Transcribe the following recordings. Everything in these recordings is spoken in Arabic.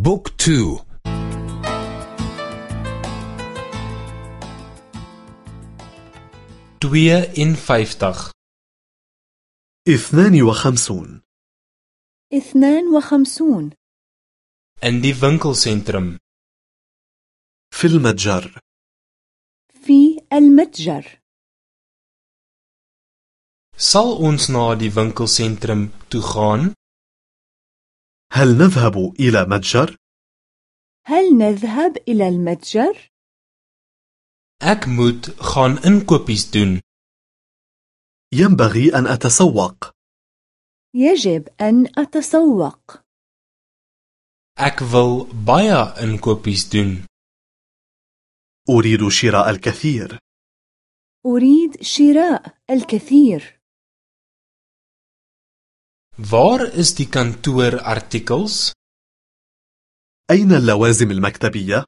Book two. twee en vyftig اثنان وخمسون. اثنان وخمسون. in die winkelsentrum في المتجر. في المتجر. sal ons na die winkelsentrum toe gaan هل نذهب إلى متجر؟ هل نذهب إلى المتجر؟ ek moet gaan inkopies doen ينبغي أن أتسوق. يجب أن أتسوق. ek wil baie inkopies doen أريد شراء الكثير. أريد شراء الكثير. Waar is die kantoorartikels أين اللوازم المكتبية؟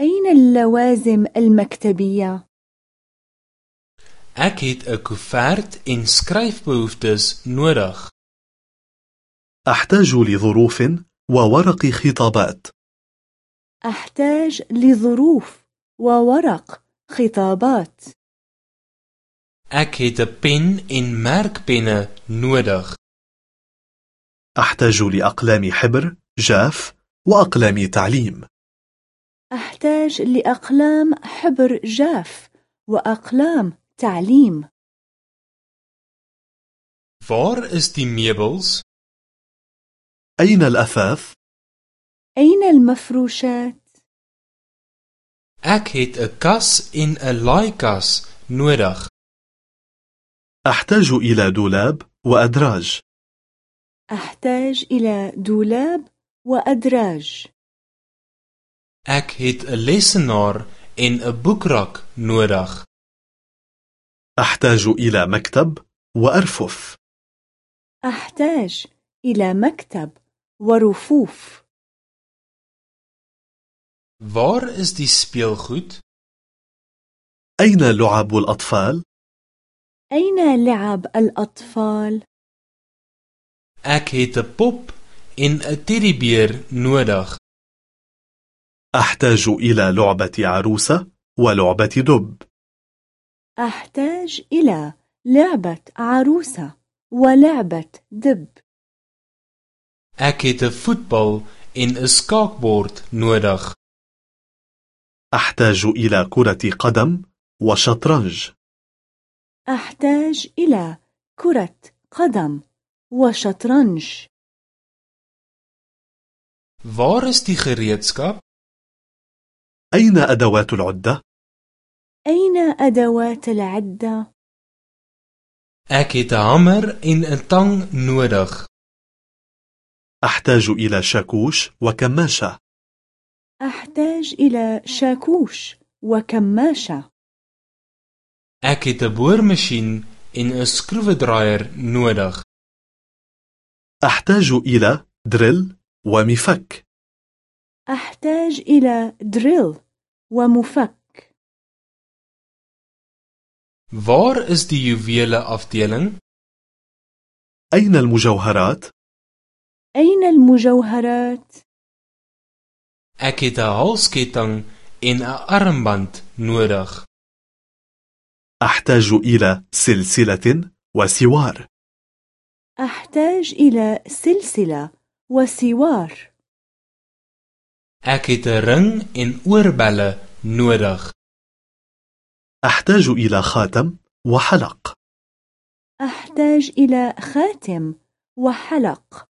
أين اللوازم المكتبية؟ ek het 'n koevert en skryfbehoeftes nodig أحتاج لظروف وورق خطابات أحتاج لظروف وورق خطابات ek het 'n pen en merkpenne nodig أحتاج لأقلام حبر جاف وأقلام تعليم. أحتاج لأقلام حبر جاف وأقلام تعليم. Waar is die meubels أين الأثاث؟ أين المفروشات؟ ek het 'n kas en 'n laaikas nodig. أحتاج إلى dulab وأدراج. أحتاج إلى دولاب وأدراج. Ek het 'n lesenaar en 'n boekrak nodig. أحتاج إلى مكتب وأرفف. أحتاج إلى مكتب ورفوف. Waar is die speelgoed? أين لعب الأطفال؟ أين لعب الأطفال؟ Ek het 'n pop en 'n teddybeer nodig. أحتاج إلى لعبة عروسة ولعبة دب. أحتاج إلى لعبة عروسة ولعبة دب. Ek het 'n voetbal en 'n skaakbord nodig. أحتاج إلى كرة قدم وشطرنج. أحتاج إلى كرة قدم وشطرنج وارستي خريتسكاب؟ أين أدوات العدة؟ أين أدوات العدة؟ Ek het 'n hamer en 'n tang nodig أحتاج إلى شاكوش وكماشة أحتاج إلى شاكوش وكماشة Ek het 'n boormasjien en 'n skroewedraaier nodig أحتاج إلى دريل ومفك. أحتاج إلى دريل ومفك. Waar is die juwele afdeling? أين المجوهرات؟ أين المجوهرات؟ ek het 'n halsketting en 'n armband nodig. أحتاج إلى سلسلة وسوار. أحتاج إلى سلسلة وسوار. ek het 'n ring en oorbelle nodig أحتاج إلى خاتم وحلق. أحتاج إلى خاتم وحلق.